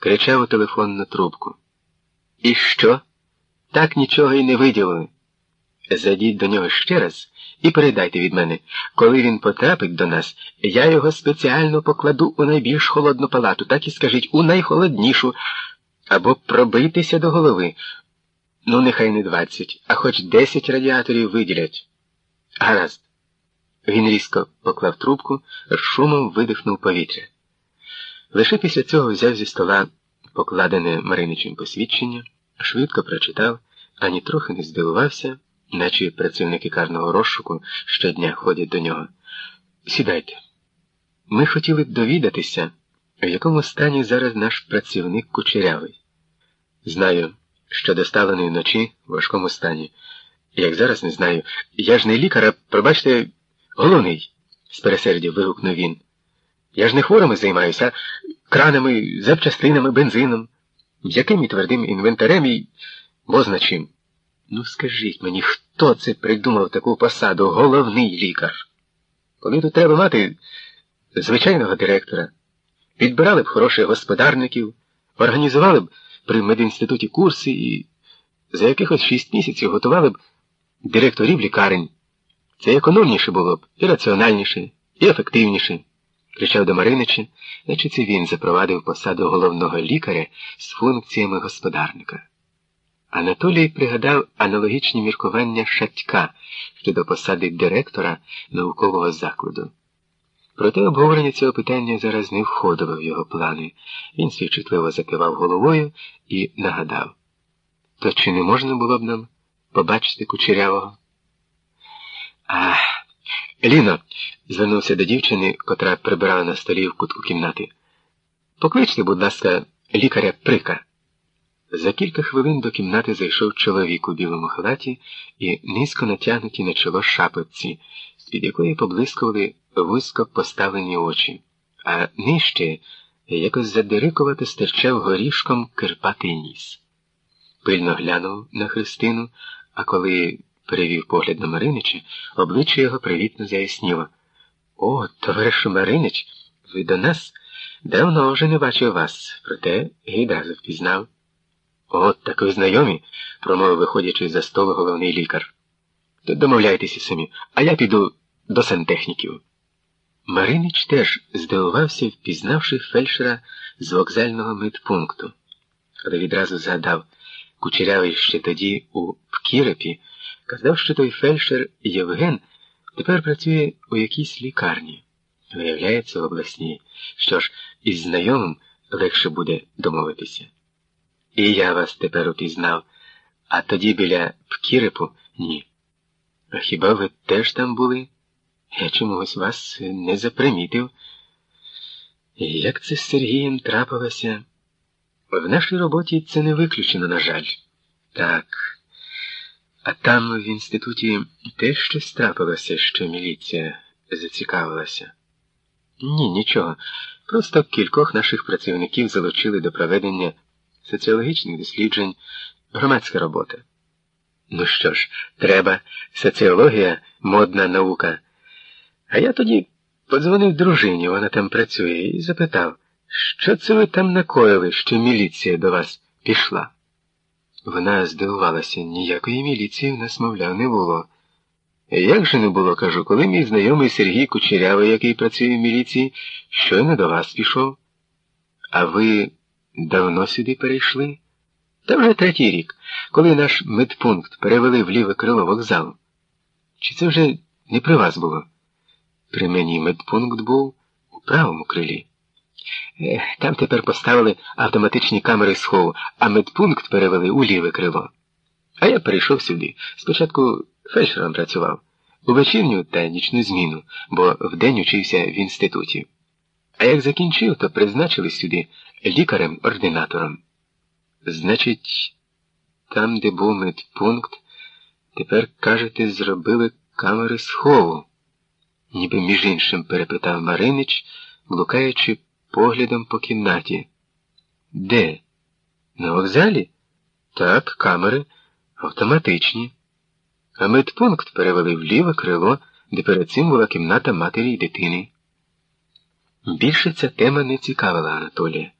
кричав у телефонну трубку. І що? Так нічого й не виділили. Зайдіть до нього ще раз і передайте від мене, коли він потрапить до нас, я його спеціально покладу у найбільш холодну палату, так і скажіть, у найхолоднішу, або пробийтеся до голови. Ну, нехай не двадцять, а хоч десять радіаторів виділять. Гаразд. Він різко поклав трубку, шумом видихнув повітря. Лише після цього взяв зі стола покладене Мариничем посвідчення, швидко прочитав, ані трохи не здивувався, наче працівники карного розшуку щодня ходять до нього. Сідайте. Ми хотіли б довідатися, в якому стані зараз наш працівник кучерявий. Знаю, що доставлений вночі в важкому стані. Як зараз не знаю. Я ж не лікар, а, пробачте, головний, з пересердя вигукнув він. Я ж не хворими займаюся, а кранами, запчастинами, бензином, м'яким і твердим інвентарем і бозна чим. Ну, скажіть мені, хто це придумав таку посаду, головний лікар? Коли тут треба мати звичайного директора, підбирали б хороших господарників, організували б при медінституті курси і за якихось шість місяців готували б директорів лікарень. Це економніше було б, і раціональніше, і ефективніше, кричав до Маринича, наче це він запровадив посаду головного лікаря з функціями господарника. Анатолій пригадав аналогічні міркування Шатька щодо посади директора наукового закладу. Проте обговорення цього питання зараз не входило в його плани. Він свідчитливо закивав головою і нагадав. То чи не можна було б нам побачити кучерявого? А, Ліно, звернувся до дівчини, котра прибирала на столі в кутку кімнати. Покличте, будь ласка, лікаря Прика. За кілька хвилин до кімнати зайшов чоловік у білому халаті і низько натягнуті на чоло шапочці, з-під якої поблискували вузько поставлені очі, а нижче якось задирикувато стирчав горішком кирпатий ніс. Пильно глянув на Христину, а коли перевів погляд на Маринича, обличчя його привітно заясніло. О, товаришу Маринич, ви до нас давно вже не бачив вас, проте відразу впізнав. От так ви знайомі, промовив, виходячи за столу головний лікар. То домовляйтеся самі, а я піду до сантехніків. Маринич теж здивувався, впізнавши фельдшера з вокзального медпункту, але відразу згадав, кучерявий ще тоді у Пкірепі, казав, що той фельдшер Євген тепер працює у якійсь лікарні, виявляється в обласній, що ж із знайомим легше буде домовитися. І я вас тепер упізнав, а тоді біля Пкірепу ні. А хіба ви теж там були? Я чомусь вас не запримітив. Як це з Сергієм трапилося? В нашій роботі це не виключено, на жаль. Так. А там в інституті теж щось трапилося, що міліція зацікавилася. Ні, нічого. Просто кількох наших працівників залучили до проведення соціологічних досліджень, громадська робота. Ну що ж, треба, соціологія модна наука. А я тоді подзвонив дружині, вона там працює, і запитав, що це ви там накоїли, що міліція до вас пішла? Вона здивувалася, ніякої міліції в нас, мовляв, не було. Як же не було, кажу, коли мій знайомий Сергій Кучерявий, який працює в міліції, щойно до вас пішов? А ви давно сюди перейшли? Та вже третій рік, коли наш медпункт перевели в ліве крило вокзалу. Чи це вже не при вас було? При мені медпункт був у правому крилі. Ех, Там тепер поставили автоматичні камери схову, а медпункт перевели у ліве крило. А я перейшов сюди. Спочатку фельдшером працював у вечірню та нічну зміну, бо вдень учився в інституті. А як закінчив, то призначили сюди лікарем-ординатором. Значить, там, де був медпункт, тепер, кажете, зробили камери схову, ніби між іншим перепитав Маринич, блукаючи поглядом по кімнаті. Де? На вокзалі? Так, камери автоматичні. А медпункт перевели в ліве крило, де перед цим була кімната матері й дитини. Більше ця тема не цікавила Анатолія.